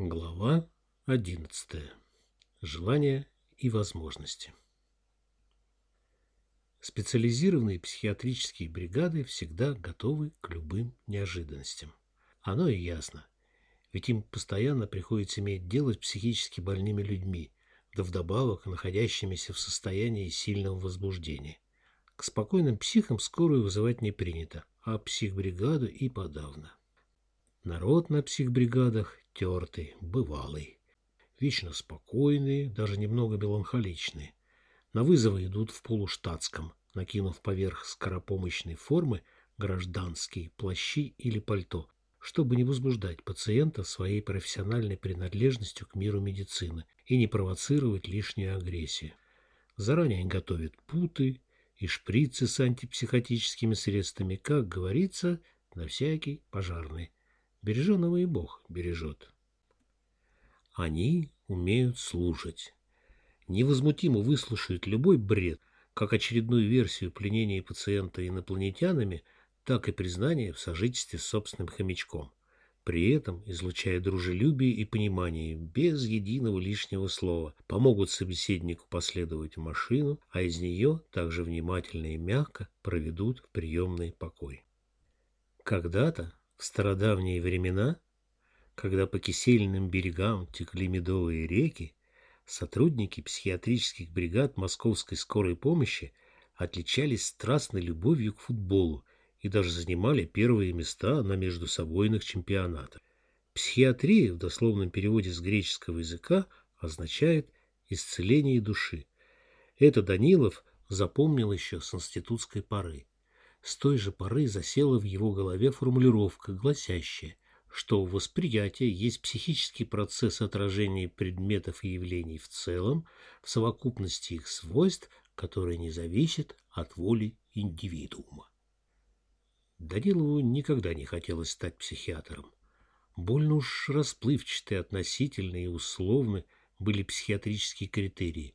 Глава 11. Желания и возможности. Специализированные психиатрические бригады всегда готовы к любым неожиданностям. Оно и ясно, ведь им постоянно приходится иметь дело с психически больными людьми, да вдобавок находящимися в состоянии сильного возбуждения. К спокойным психам скорую вызывать не принято, а психбригаду и подавно. Народ на психбригадах тертый, бывалый. Вечно спокойные, даже немного меланхоличные. На вызовы идут в полуштатском, накинув поверх скоропомощной формы гражданские плащи или пальто, чтобы не возбуждать пациента своей профессиональной принадлежностью к миру медицины и не провоцировать лишнюю агрессию. Заранее готовят путы и шприцы с антипсихотическими средствами, как говорится, на всякий пожарный. Береженого и Бог бережет. Они умеют слушать. Невозмутимо выслушают любой бред, как очередную версию пленения пациента инопланетянами, так и признание в сожительстве с собственным хомячком, при этом излучая дружелюбие и понимание, без единого лишнего слова, помогут собеседнику последовать в машину, а из нее также внимательно и мягко проведут в приемный покой. Когда-то в стародавние времена, когда по кисельным берегам текли медовые реки, сотрудники психиатрических бригад Московской скорой помощи отличались страстной любовью к футболу и даже занимали первые места на междусобойных чемпионатах. Психиатрия в дословном переводе с греческого языка означает «исцеление души». Это Данилов запомнил еще с институтской поры. С той же поры засела в его голове формулировка, гласящая, что восприятие есть психический процесс отражения предметов и явлений в целом, в совокупности их свойств, которые не зависят от воли индивидуума. Данилову никогда не хотелось стать психиатром. Больно уж расплывчатые, относительные и условны были психиатрические критерии.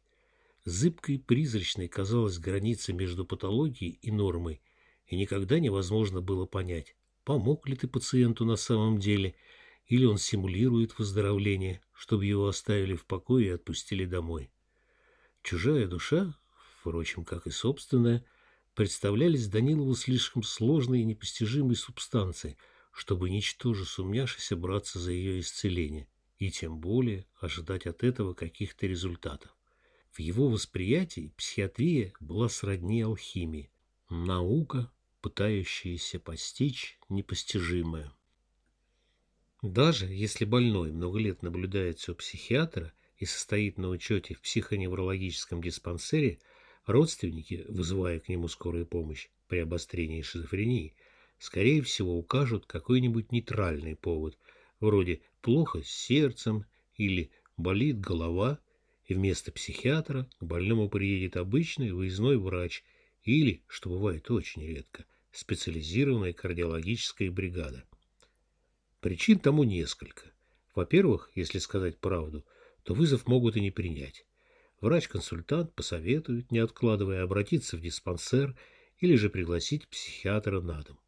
Зыбкой и призрачной казалась граница между патологией и нормой – и никогда невозможно было понять, помог ли ты пациенту на самом деле, или он симулирует выздоровление, чтобы его оставили в покое и отпустили домой. Чужая душа, впрочем, как и собственная, представлялись Данилову слишком сложной и непостижимой субстанцией, чтобы, ничтоже сумняшися, браться за ее исцеление, и тем более ожидать от этого каких-то результатов. В его восприятии психиатрия была сродни алхимии, наука, пытающаяся постичь непостижимое. Даже если больной много лет наблюдается у психиатра и состоит на учете в психоневрологическом диспансере, родственники, вызывая к нему скорую помощь при обострении шизофрении, скорее всего укажут какой-нибудь нейтральный повод, вроде «плохо с сердцем» или «болит голова», и вместо психиатра к больному приедет обычный выездной врач или, что бывает очень редко, специализированная кардиологическая бригада. Причин тому несколько. Во-первых, если сказать правду, то вызов могут и не принять. Врач-консультант посоветует, не откладывая, обратиться в диспансер или же пригласить психиатра на дом.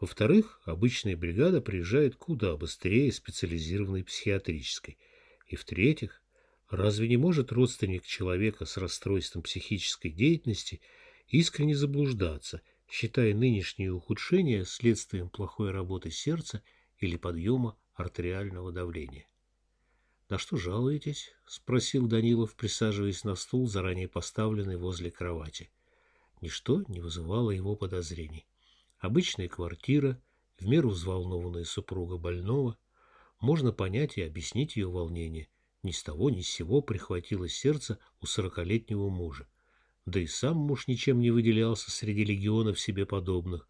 Во-вторых, обычная бригада приезжает куда быстрее специализированной психиатрической. И в-третьих, разве не может родственник человека с расстройством психической деятельности искренне заблуждаться – считая нынешнее ухудшение следствием плохой работы сердца или подъема артериального давления. «На что жалуетесь?» — спросил Данилов, присаживаясь на стул, заранее поставленный возле кровати. Ничто не вызывало его подозрений. Обычная квартира, в меру взволнованная супруга больного. Можно понять и объяснить ее волнение. Ни с того ни с сего прихватило сердце у сорокалетнего мужа да и сам муж ничем не выделялся среди легионов себе подобных.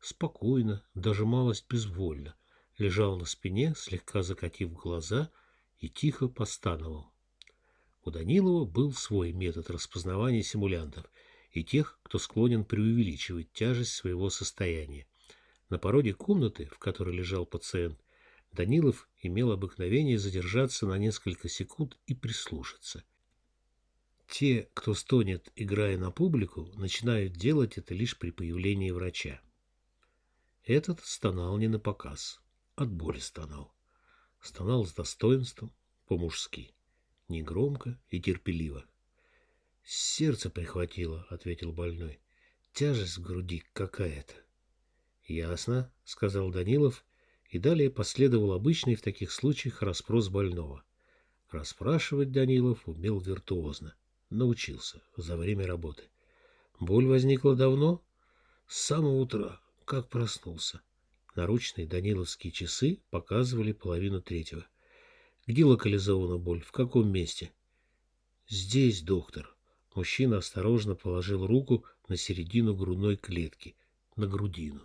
Спокойно, даже малость безвольно, лежал на спине, слегка закатив глаза и тихо постановал. У Данилова был свой метод распознавания симулянтов и тех, кто склонен преувеличивать тяжесть своего состояния. На породе комнаты, в которой лежал пациент, Данилов имел обыкновение задержаться на несколько секунд и прислушаться – те, кто стонет, играя на публику, начинают делать это лишь при появлении врача. Этот стонал не на показ, от боли стонал. стонал с достоинством, по-мужски, негромко и терпеливо. «Сердце прихватило», — ответил больной. «Тяжесть в груди какая-то». «Ясно», — сказал Данилов, и далее последовал обычный в таких случаях расспрос больного. Расспрашивать Данилов умел виртуозно. Научился за время работы. Боль возникла давно? С самого утра, как проснулся. Наручные даниловские часы показывали половину третьего. Где локализована боль? В каком месте? Здесь, доктор. Мужчина осторожно положил руку на середину грудной клетки, на грудину.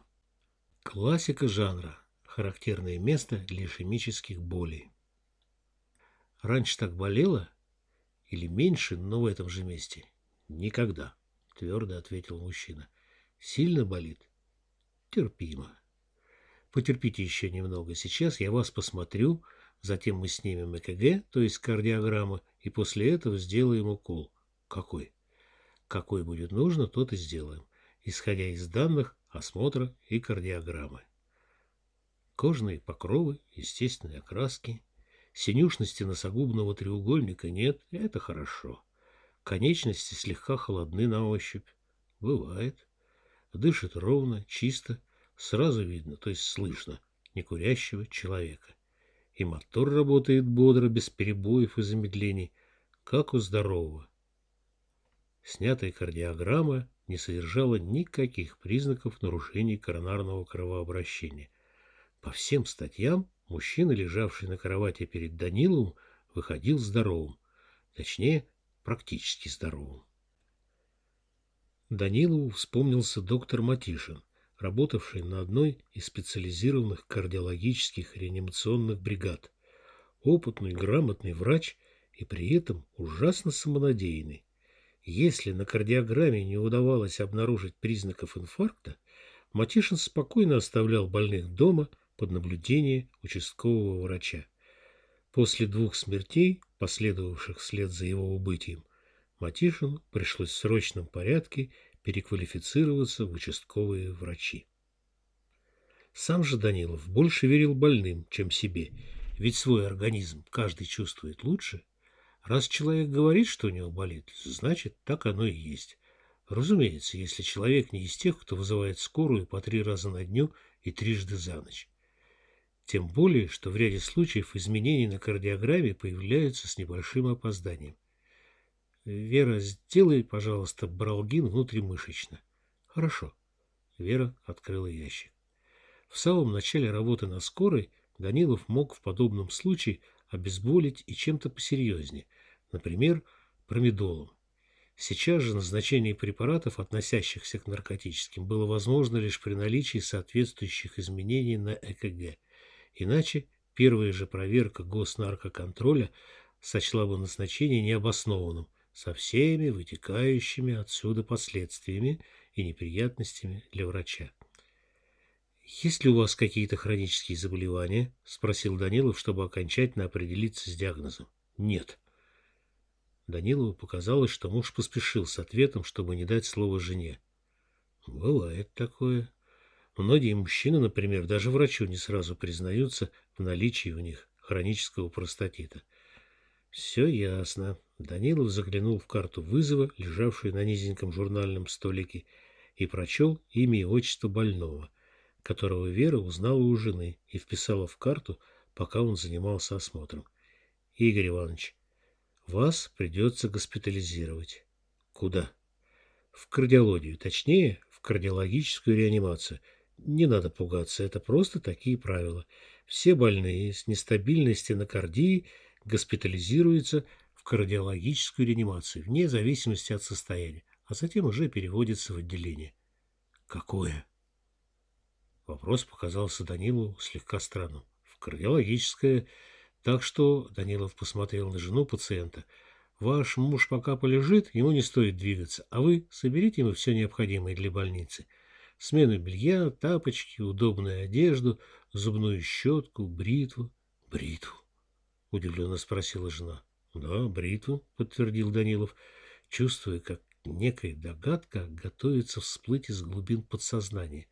Классика жанра. Характерное место для ишемических болей. Раньше так болело? Или меньше, но в этом же месте? Никогда, твердо ответил мужчина. Сильно болит? Терпимо. Потерпите еще немного. Сейчас я вас посмотрю, затем мы снимем ЭКГ, то есть кардиограмму, и после этого сделаем укол. Какой? Какой будет нужно, тот и сделаем, исходя из данных осмотра и кардиограммы. Кожные покровы, естественные окраски, Синюшности носогубного треугольника нет, это хорошо. Конечности слегка холодны на ощупь. Бывает. Дышит ровно, чисто, сразу видно, то есть слышно, некурящего человека. И мотор работает бодро, без перебоев и замедлений, как у здорового. Снятая кардиограмма не содержала никаких признаков нарушений коронарного кровообращения. По всем статьям Мужчина, лежавший на кровати перед Даниловым, выходил здоровым. Точнее, практически здоровым. Данилову вспомнился доктор Матишин, работавший на одной из специализированных кардиологических реанимационных бригад. Опытный, грамотный врач и при этом ужасно самонадеянный. Если на кардиограмме не удавалось обнаружить признаков инфаркта, Матишин спокойно оставлял больных дома, под наблюдение участкового врача. После двух смертей, последовавших вслед за его убытием, Матишину пришлось в срочном порядке переквалифицироваться в участковые врачи. Сам же Данилов больше верил больным, чем себе, ведь свой организм каждый чувствует лучше. Раз человек говорит, что у него болит, значит, так оно и есть. Разумеется, если человек не из тех, кто вызывает скорую по три раза на дню и трижды за ночь. Тем более, что в ряде случаев изменения на кардиограмме появляются с небольшим опозданием. Вера, сделай, пожалуйста, бралгин внутримышечно. Хорошо. Вера открыла ящик. В самом начале работы на скорой Данилов мог в подобном случае обезболить и чем-то посерьезнее, например, промедолом. Сейчас же назначение препаратов, относящихся к наркотическим, было возможно лишь при наличии соответствующих изменений на ЭКГ – Иначе первая же проверка госнаркоконтроля сочла бы назначение необоснованным, со всеми вытекающими отсюда последствиями и неприятностями для врача. «Есть ли у вас какие-то хронические заболевания?» – спросил Данилов, чтобы окончательно определиться с диагнозом. «Нет». Данилову показалось, что муж поспешил с ответом, чтобы не дать слово жене. «Бывает такое», Многие мужчины, например, даже врачу не сразу признаются в наличии у них хронического простатита. Все ясно. Данилов заглянул в карту вызова, лежавшую на низеньком журнальном столике, и прочел имя и отчество больного, которого Вера узнала у жены и вписала в карту, пока он занимался осмотром. Игорь Иванович, вас придется госпитализировать. Куда? В кардиологию, точнее, в кардиологическую реанимацию – не надо пугаться, это просто такие правила. Все больные с нестабильной стенокардией госпитализируются в кардиологическую реанимацию, вне зависимости от состояния, а затем уже переводятся в отделение. Какое? Вопрос показался Данилу слегка странным. В кардиологическое. Так что Данилов посмотрел на жену пациента. Ваш муж пока полежит, ему не стоит двигаться, а вы соберите ему все необходимое для больницы – смену белья, тапочки, удобную одежду, зубную щетку, бритву. — Бритву? — удивленно спросила жена. — Да, бритву, — подтвердил Данилов, чувствуя, как некая догадка готовится всплыть из глубин подсознания.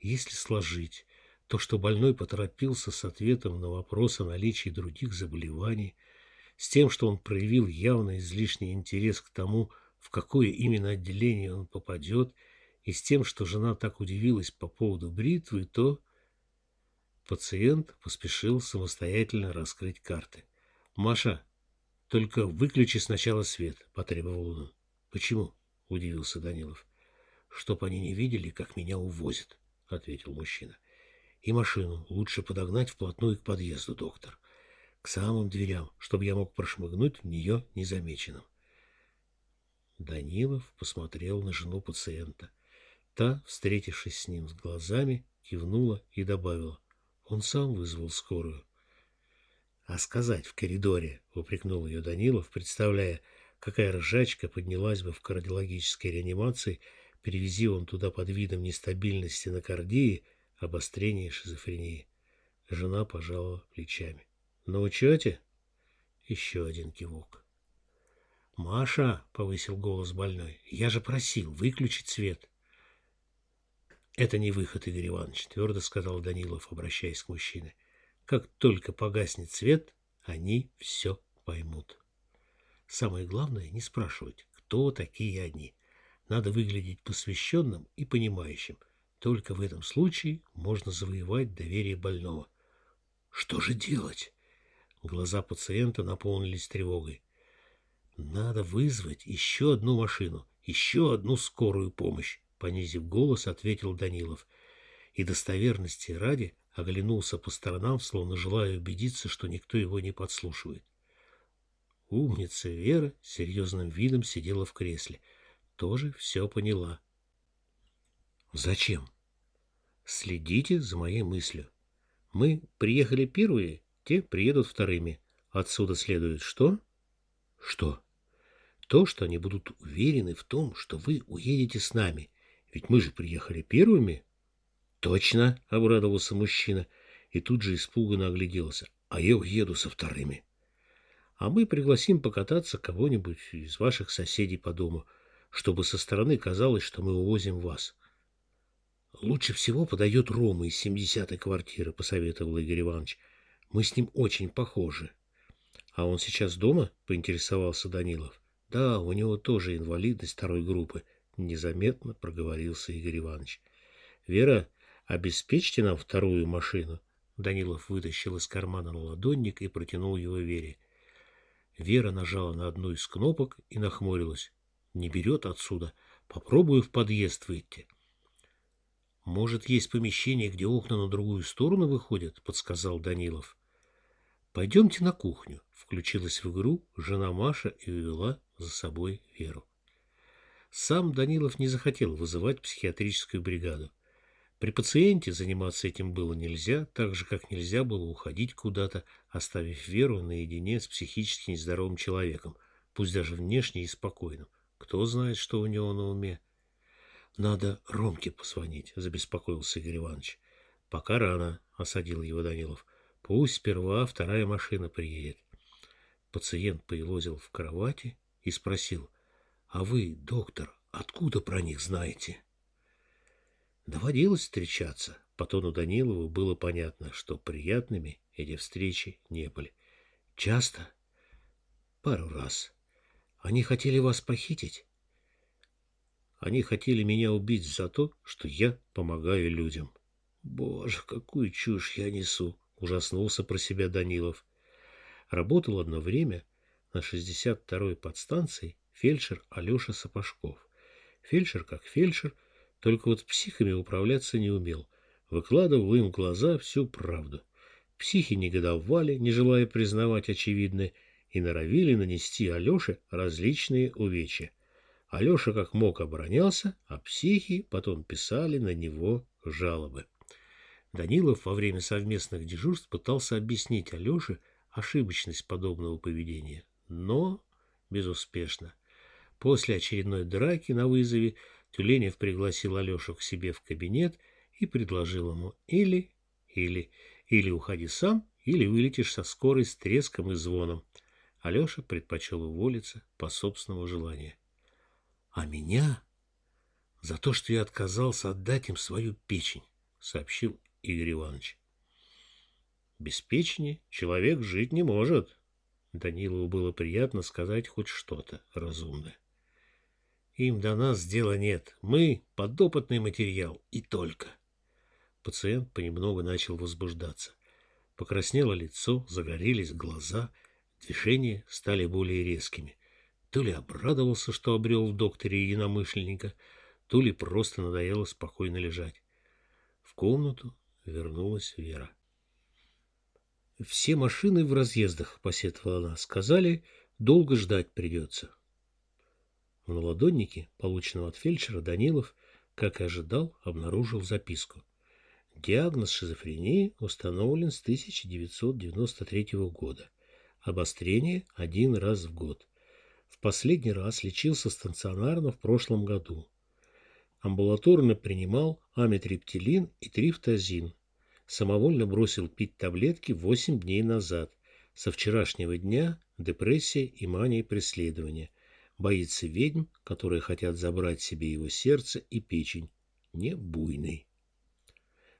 Если сложить то, что больной поторопился с ответом на вопрос о наличии других заболеваний, с тем, что он проявил явно излишний интерес к тому, в какое именно отделение он попадет, и с тем, что жена так удивилась по поводу бритвы, то пациент поспешил самостоятельно раскрыть карты. «Маша, только выключи сначала свет», — потребовал он. «Почему?» — удивился Данилов. «Чтоб они не видели, как меня увозят», — ответил мужчина. «И машину лучше подогнать вплотную к подъезду, доктор к самым дверям, чтобы я мог прошмыгнуть в нее незамеченным. Данилов посмотрел на жену пациента. Та, встретившись с ним с глазами, кивнула и добавила. Он сам вызвал скорую. — А сказать в коридоре, — упрекнул ее Данилов, представляя, какая ржачка поднялась бы в кардиологической реанимации, перевези он туда под видом нестабильности на кардии, обострения шизофрении. Жена пожала плечами. На учете? Еще один кивок. «Маша!» — повысил голос больной. «Я же просил выключить свет!» «Это не выход, Игорь Иванович», — твердо сказал Данилов, обращаясь к мужчине. «Как только погаснет свет, они все поймут. Самое главное — не спрашивать, кто такие они. Надо выглядеть посвященным и понимающим. Только в этом случае можно завоевать доверие больного. Что же делать? Глаза пациента наполнились тревогой. «Надо вызвать еще одну машину, еще одну скорую помощь», — понизив голос, ответил Данилов. И достоверности ради оглянулся по сторонам, словно желая убедиться, что никто его не подслушивает. Умница Вера серьезным видом сидела в кресле. Тоже все поняла. «Зачем?» «Следите за моей мыслью. Мы приехали первые те приедут вторыми. Отсюда следует что? Что? То, что они будут уверены в том, что вы уедете с нами. Ведь мы же приехали первыми. Точно, обрадовался мужчина и тут же испуганно огляделся. А я уеду со вторыми. А мы пригласим покататься кого-нибудь из ваших соседей по дому, чтобы со стороны казалось, что мы увозим вас. Лучше всего подойдет Рома из 70-й квартиры, посоветовал Игорь Иванович. Мы с ним очень похожи. А он сейчас дома? Поинтересовался Данилов. Да, у него тоже инвалидность второй группы. Незаметно проговорился Игорь Иванович. Вера, обеспечьте нам вторую машину. Данилов вытащил из кармана ладонник и протянул его Вере. Вера нажала на одну из кнопок и нахмурилась. Не берет отсюда. Попробую в подъезд выйти. Может, есть помещение, где окна на другую сторону выходят, подсказал Данилов. «Пойдемте на кухню», — включилась в игру жена Маша и увела за собой Веру. Сам Данилов не захотел вызывать психиатрическую бригаду. При пациенте заниматься этим было нельзя, так же, как нельзя было уходить куда-то, оставив Веру наедине с психически нездоровым человеком, пусть даже внешне и спокойным. Кто знает, что у него на уме. «Надо Ромке позвонить», — забеспокоился Игорь Иванович. «Пока рано», — осадил его Данилов. Пусть сперва вторая машина приедет. Пациент поелозил в кровати и спросил, «А вы, доктор, откуда про них знаете?» Доводилось встречаться. По тону Данилова было понятно, что приятными эти встречи не были. Часто? Пару раз. Они хотели вас похитить? Они хотели меня убить за то, что я помогаю людям. Боже, какую чушь я несу! ужаснулся про себя Данилов. Работал одно время на 62-й подстанции фельдшер Алеша Сапожков. Фельдшер как фельдшер, только вот психами управляться не умел. Выкладывал им глаза всю правду. Психи негодовали, не желая признавать очевидное, и норовили нанести Алёше различные увечья. Алёша как мог оборонялся, а психи потом писали на него жалобы. Данилов во время совместных дежурств пытался объяснить Алёше ошибочность подобного поведения, но безуспешно. После очередной драки на вызове Тюленев пригласил Алёшу к себе в кабинет и предложил ему или, или, или уходи сам, или вылетишь со скорой с треском и звоном. Алёша предпочел уволиться по собственному желанию. А меня за то, что я отказался отдать им свою печень, сообщил Игорь Иванович. Беспечнее человек жить не может. Данилову было приятно сказать хоть что-то разумное. Им до нас дела нет. Мы — подопытный материал, и только. Пациент понемногу начал возбуждаться. Покраснело лицо, загорелись глаза, движения стали более резкими. То ли обрадовался, что обрел в докторе единомышленника, то ли просто надоело спокойно лежать. В комнату вернулась Вера. «Все машины в разъездах», — посетовала она. «Сказали, долго ждать придется». В наладоннике, полученном от фельдшера, Данилов, как и ожидал, обнаружил записку. Диагноз шизофрении установлен с 1993 года. Обострение один раз в год. В последний раз лечился стационарно в прошлом году. Амбулаторно принимал амитриптилин и трифтазин. Самовольно бросил пить таблетки 8 дней назад. Со вчерашнего дня депрессия и мания преследования – боится ведьм, которые хотят забрать себе его сердце и печень, не буйный.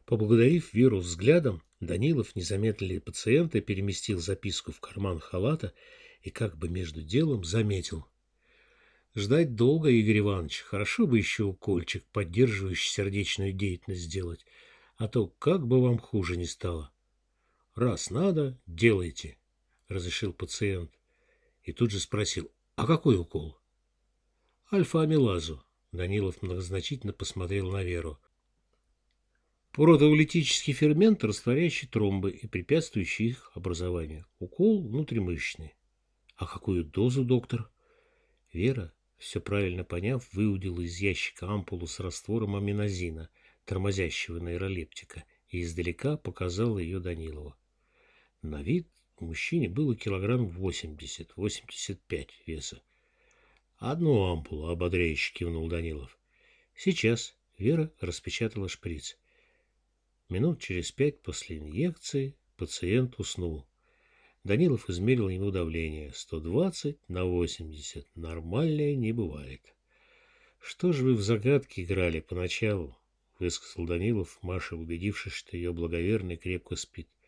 Поблагодарив Веру взглядом, Данилов, незаметно пациента, переместил записку в карман халата и как бы между делом заметил. Ждать долго, Игорь Иванович, хорошо бы еще укольчик, поддерживающий сердечную деятельность сделать, а то как бы вам хуже не стало. Раз надо, делайте, разрешил пациент. И тут же спросил, а какой укол? Альфа-амилазу. Данилов многозначительно посмотрел на Веру. Протеолитический фермент, растворяющий тромбы и препятствующий их образованию. Укол внутримышечный. А какую дозу, доктор? Вера, все правильно поняв, выудила из ящика ампулу с раствором аминозина, тормозящего нейролептика, и издалека показала ее Данилову. На вид мужчине было килограмм 80-85 веса. «Одну ампулу», — ободряюще кивнул Данилов. «Сейчас». Вера распечатала шприц. Минут через пять после инъекции пациент уснул. Данилов измерил ему давление. 120 на 80. Нормальное не бывает. «Что же вы в загадки играли поначалу?» — высказал Данилов, Маша, убедившись, что ее благоверный крепко спит. —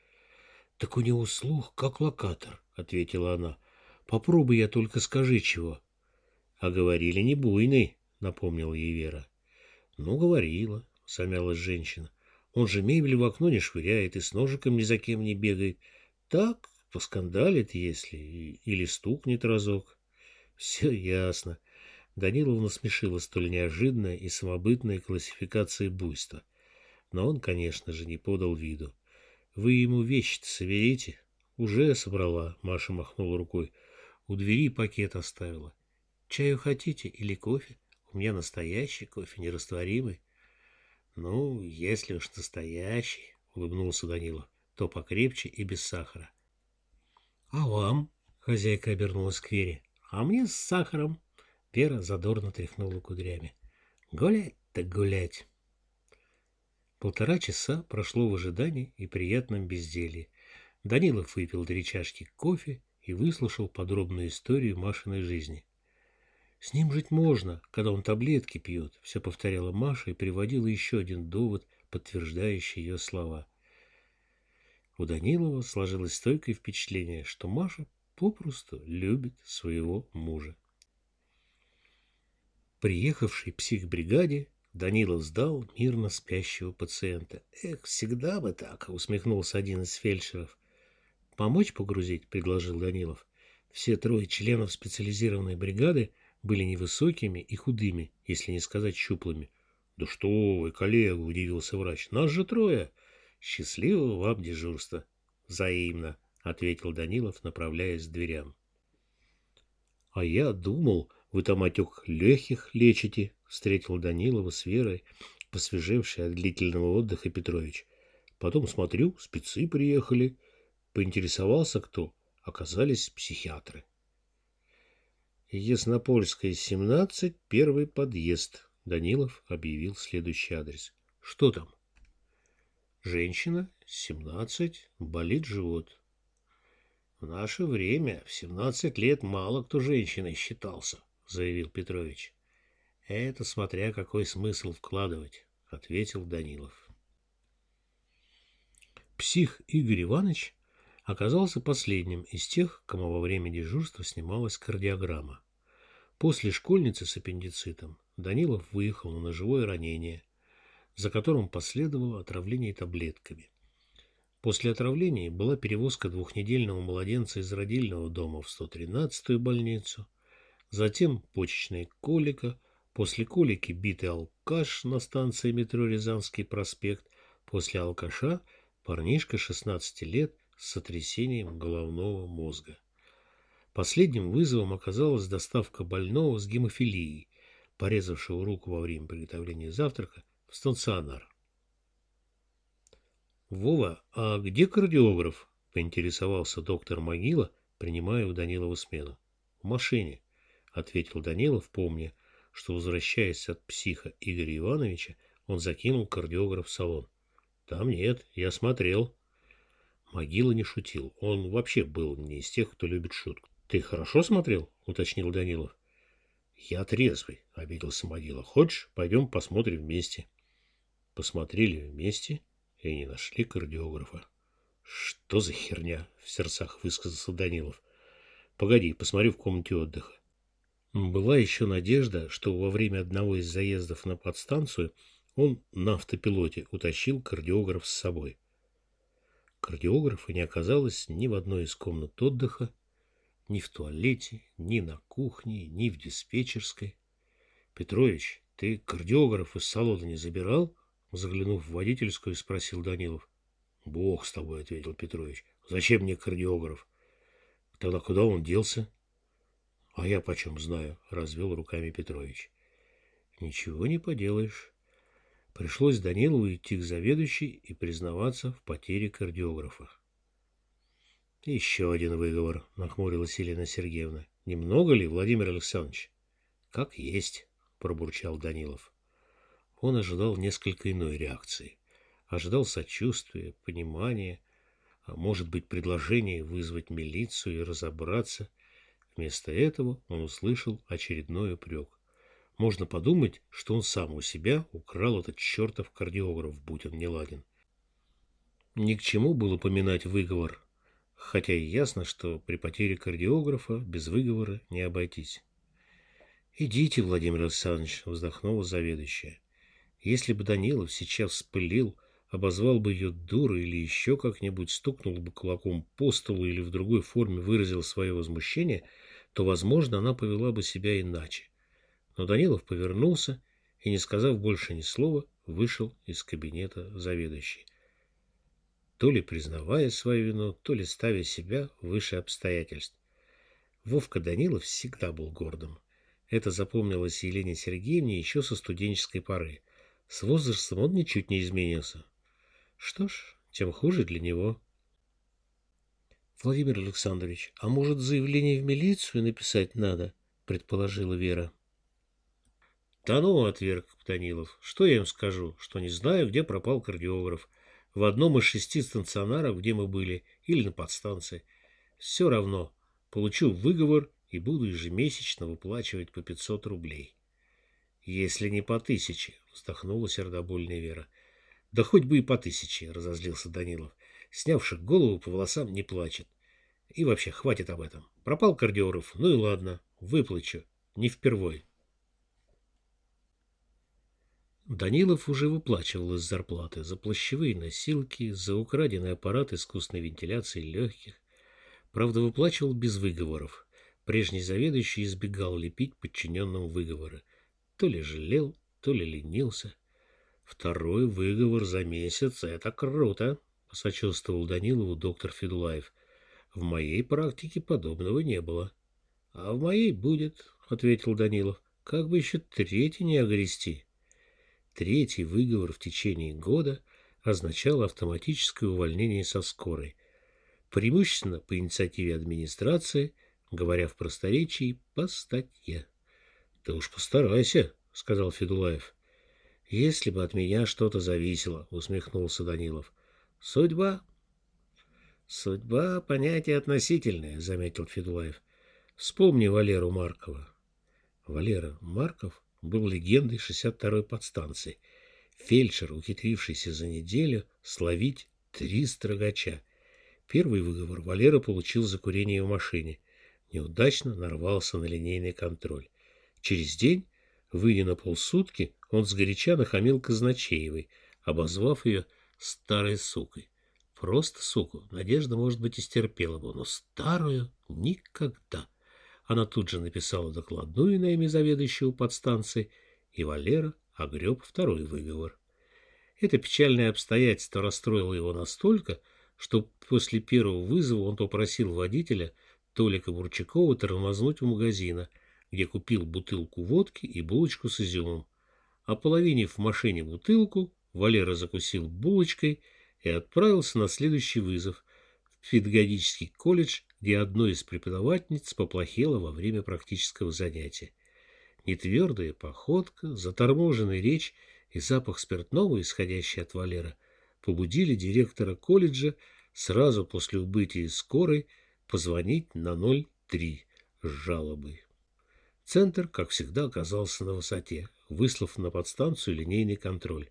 Так у него слух, как локатор, — ответила она. — Попробуй я только скажи чего. — А говорили не буйный, — напомнила ей Вера. — Ну, говорила, — замялась женщина. Он же мебель в окно не швыряет и с ножиком ни за кем не бегает. Так, поскандалит, если, или стукнет разок. Все ясно. Даниловна смешила столь неожиданная и самобытная классификация буйства. Но он, конечно же, не подал виду. Вы ему вещи-то соберите? Уже собрала, Маша махнула рукой. У двери пакет оставила. Чаю хотите или кофе? У меня настоящий кофе, нерастворимый. Ну, если уж настоящий, улыбнулся Данила, то покрепче и без сахара. А вам? Хозяйка обернулась к Вере. А мне с сахаром. Вера задорно тряхнула кудрями. Гулять так гулять. Полтора часа прошло в ожидании и приятном безделье. Данилов выпил три чашки кофе и выслушал подробную историю Машиной жизни. «С ним жить можно, когда он таблетки пьет», — все повторяла Маша и приводила еще один довод, подтверждающий ее слова. У Данилова сложилось стойкое впечатление, что Маша попросту любит своего мужа. Приехавший психбригаде Данилов сдал мирно спящего пациента. «Эх, всегда бы так!» — усмехнулся один из фельдшеров. «Помочь погрузить?» — предложил Данилов. Все трое членов специализированной бригады были невысокими и худыми, если не сказать щуплыми. «Да что вы, коллега!» — удивился врач. «Нас же трое!» «Счастливого вам дежурства!» «Взаимно!» — ответил Данилов, направляясь к дверям. «А я думал, вы там отек легких лечите, — встретил Данилова с Верой, посвежевший от длительного отдыха Петрович. Потом смотрю, спецы приехали. Поинтересовался кто. Оказались психиатры. Яснопольская, 17, первый подъезд. Данилов объявил следующий адрес. Что там? Женщина, 17, болит живот. В наше время, в 17 лет, мало кто женщиной считался, заявил Петрович. Это смотря какой смысл вкладывать, ответил Данилов. Псих Игорь Иванович оказался последним из тех, кому во время дежурства снималась кардиограмма. После школьницы с аппендицитом Данилов выехал на ножевое ранение, за которым последовало отравление таблетками. После отравления была перевозка двухнедельного младенца из родильного дома в 113-ю больницу, затем почечная колика, после колики битый алкаш на станции метро Рязанский проспект, после алкаша парнишка 16 лет с сотрясением головного мозга. Последним вызовом оказалась доставка больного с гемофилией, порезавшего руку во время приготовления завтрака, в стационар. «Вова, а где кардиограф?» – поинтересовался доктор Могила, принимая у Данилова смену. «В машине», – ответил Данилов, помня, что, возвращаясь от психа Игоря Ивановича, он закинул кардиограф в салон. «Там нет, я смотрел». Могила не шутил. Он вообще был не из тех, кто любит шутку. «Ты хорошо смотрел?» – уточнил Данилов. «Я трезвый», – обиделся Могила. «Хочешь, пойдем посмотрим вместе?» Посмотрели вместе и не нашли кардиографа. «Что за херня?» – в сердцах высказался Данилов. «Погоди, посмотрю в комнате отдыха». Была еще надежда, что во время одного из заездов на подстанцию он на автопилоте утащил кардиограф с собой. Кардиографа не оказалось ни в одной из комнат отдыха, ни в туалете, ни на кухне, ни в диспетчерской. Петрович, ты кардиограф из салона не забирал? Заглянув в водительскую, спросил Данилов. Бог с тобой, ответил Петрович. Зачем мне кардиограф? Тогда куда он делся? А я почем знаю, развел руками Петрович. Ничего не поделаешь. Пришлось Данилову идти к заведующей и признаваться в потере кардиографа. Еще один выговор, нахмурилась Елена Сергеевна. Немного ли, Владимир Александрович? Как есть, пробурчал Данилов. Он ожидал несколько иной реакции. Ожидал сочувствия, понимания, а может быть предложения вызвать милицию и разобраться. Вместо этого он услышал очередной упрек. Можно подумать, что он сам у себя украл этот чертов кардиограф, будь он не ладен. Ни к чему было поминать выговор, хотя и ясно, что при потере кардиографа без выговора не обойтись. «Идите, Владимир Александрович», — вздохнула заведующая. Если бы Данилов сейчас вспылил, обозвал бы ее дурой или еще как-нибудь стукнул бы кулаком по столу или в другой форме выразил свое возмущение, то, возможно, она повела бы себя иначе. Но Данилов повернулся и, не сказав больше ни слова, вышел из кабинета заведующей. То ли признавая свою вину, то ли ставя себя выше обстоятельств. Вовка Данилов всегда был гордым. Это запомнилось Елене Сергеевне еще со студенческой поры. С возрастом он ничуть не изменился. Что ж, тем хуже для него. Владимир Александрович, а может заявление в милицию написать надо? предположила Вера. Да ну, отверг Данилов. Что я им скажу? Что не знаю, где пропал кардиограф. В одном из шести станционаров, где мы были, или на подстанции. Все равно. Получу выговор и буду ежемесячно выплачивать по 500 рублей. Если не по тысяче, вздохнула сердобольная Вера. Да хоть бы и по тысяче, разозлился Данилов. Снявших голову по волосам не плачет. И вообще, хватит об этом. Пропал кардиограф, ну и ладно, выплачу. Не впервой. Данилов уже выплачивал из зарплаты за плащевые носилки, за украденный аппарат искусственной вентиляции легких. Правда, выплачивал без выговоров. Прежний заведующий избегал лепить подчиненным выговоры. То ли жалел, то ли ленился. Второй выговор за месяц — это круто, — посочувствовал Данилову доктор Федулаев. В моей практике подобного не было. — А в моей будет, — ответил Данилов. — Как бы еще третий не огрести. Третий выговор в течение года означал автоматическое увольнение со скорой. Преимущественно по инициативе администрации, говоря в просторечии, по статье. Ты уж постарайся, сказал Федулаев. Если бы от меня что-то зависело, усмехнулся Данилов. Судьба? Судьба — понятие относительное, заметил Федулаев. Вспомни Валеру Маркова. Валера Марков был легендой 62-й подстанции. Фельдшер, ухитрившийся за неделю словить три строгача. Первый выговор Валера получил за курение в машине. Неудачно нарвался на линейный контроль. Через день, выйдя на полсутки, он сгоряча нахамил Казначеевой, обозвав ее старой сукой. Просто суку Надежда, может быть, и стерпела бы, но старую никогда. Она тут же написала докладную на имя заведующего подстанции, и Валера огреб второй выговор. Это печальное обстоятельство расстроило его настолько, что после первого вызова он попросил водителя Толика Бурчакова тормознуть у магазина, где купил бутылку водки и булочку с изюмом. Ополовинив в машине бутылку, Валера закусил булочкой и отправился на следующий вызов в педагогический колледж, где одной из преподавательниц поплохело во время практического занятия. Нетвердая походка, заторможенная речь и запах спиртного, исходящий от Валера, побудили директора колледжа сразу после убытия скорой позвонить на 03 с жалобой. Центр, как всегда, оказался на высоте, выслав на подстанцию линейный контроль.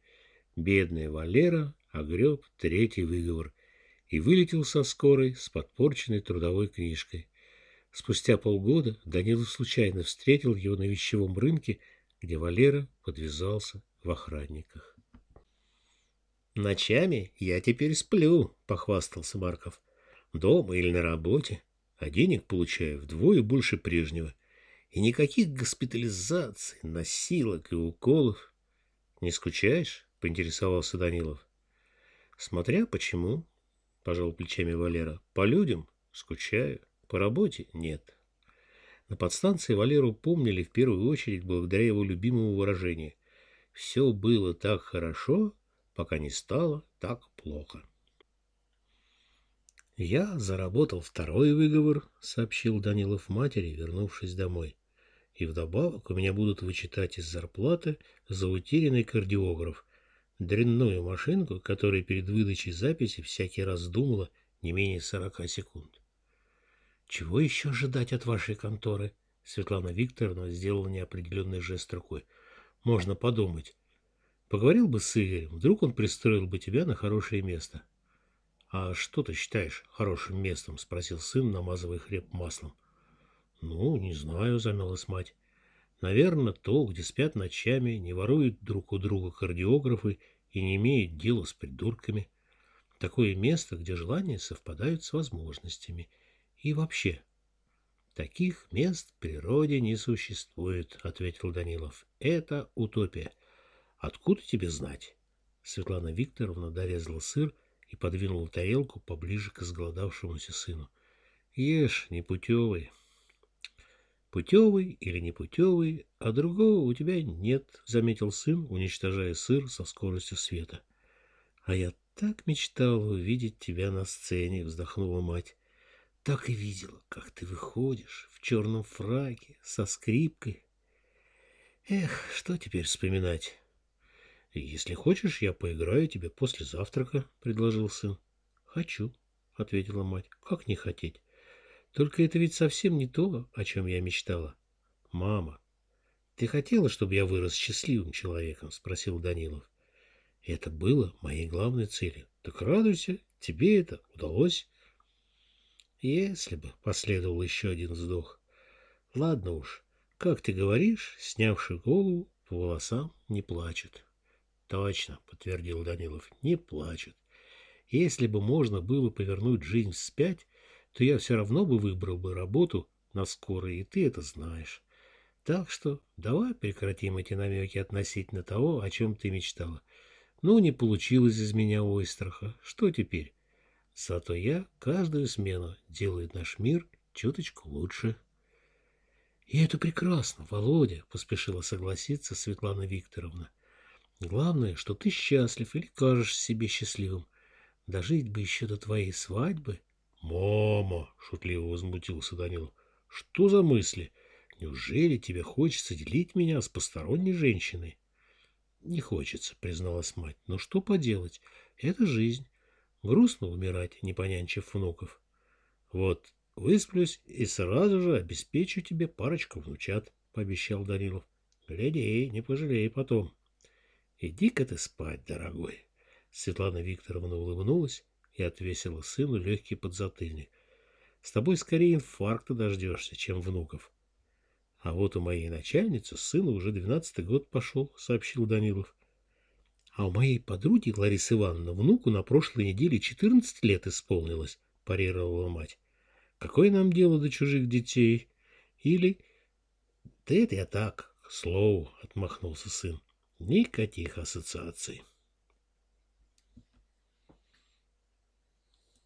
Бедный Валера огреб третий выговор и вылетел со скорой с подпорченной трудовой книжкой. Спустя полгода Данилов случайно встретил его на вещевом рынке, где Валера подвязался в охранниках. «Ночами я теперь сплю», — похвастался Марков. «Дома или на работе, а денег получаю вдвое больше прежнего. И никаких госпитализаций, носилок и уколов. Не скучаешь?» — поинтересовался Данилов. «Смотря почему», — пожал плечами Валера. «По людям скучаю, по работе нет». На подстанции Валеру помнили в первую очередь благодаря его любимому выражению — все было так хорошо, пока не стало так плохо. «Я заработал второй выговор», — сообщил Данилов матери, вернувшись домой. «И вдобавок у меня будут вычитать из зарплаты за утерянный кардиограф, дрянную машинку, которая перед выдачей записи всякий раз думала не менее сорока секунд». «Чего еще ожидать от вашей конторы?» Светлана Викторовна сделала неопределенный жест рукой. Можно подумать. Поговорил бы с Игорем, вдруг он пристроил бы тебя на хорошее место. — А что ты считаешь хорошим местом? — спросил сын, намазывая хлеб маслом. — Ну, не знаю, — замялась мать. — Наверное, то, где спят ночами, не воруют друг у друга кардиографы и не имеют дела с придурками. Такое место, где желания совпадают с возможностями. И вообще, Таких мест в природе не существует, ответил Данилов. Это утопия. Откуда тебе знать? Светлана Викторовна дорезала сыр и подвинула тарелку поближе к изголодавшемуся сыну. Ешь, непутевый. Путевый или непутевый, а другого у тебя нет, заметил сын, уничтожая сыр со скоростью света. А я так мечтал увидеть тебя на сцене, вздохнула мать. Так и видела, как ты выходишь в черном фраке со скрипкой. Эх, что теперь вспоминать? Если хочешь, я поиграю тебе после завтрака, предложил сын. Хочу, ответила мать. Как не хотеть? Только это ведь совсем не то, о чем я мечтала. Мама, ты хотела, чтобы я вырос счастливым человеком? Спросил Данилов. Это было моей главной целью. Так радуйся, тебе это удалось. Если бы последовал еще один вздох. Ладно уж, как ты говоришь, снявший голову, по волосам не плачет. Точно, подтвердил Данилов, не плачет. Если бы можно было повернуть жизнь вспять, то я все равно бы выбрал бы работу на скорой, и ты это знаешь. Так что давай прекратим эти намеки относительно того, о чем ты мечтала. Ну, не получилось из меня ойстраха. Что теперь? Зато я каждую смену делаю наш мир чуточку лучше. И это прекрасно, Володя, поспешила согласиться Светлана Викторовна. Главное, что ты счастлив или кажешься себе счастливым. Дожить бы еще до твоей свадьбы. Мама, шутливо возмутился Данил. Что за мысли? Неужели тебе хочется делить меня с посторонней женщиной? Не хочется, призналась мать. Но что поделать? Это жизнь. Грустно умирать, не понянчив внуков. Вот, высплюсь и сразу же обеспечу тебе парочку внучат, пообещал Данилов. Гляди, не пожалей потом. Иди-ка ты спать, дорогой. Светлана Викторовна улыбнулась и отвесила сыну легкий подзатыльник. С тобой скорее инфаркта дождешься, чем внуков. А вот у моей начальницы сыну уже двенадцатый год пошел, сообщил Данилов. А у моей подруги Ларисы Ивановны внуку на прошлой неделе четырнадцать лет исполнилось, парировала мать. Какое нам дело до чужих детей? Или... Да это я так, к слову, отмахнулся сын. Никаких ассоциаций.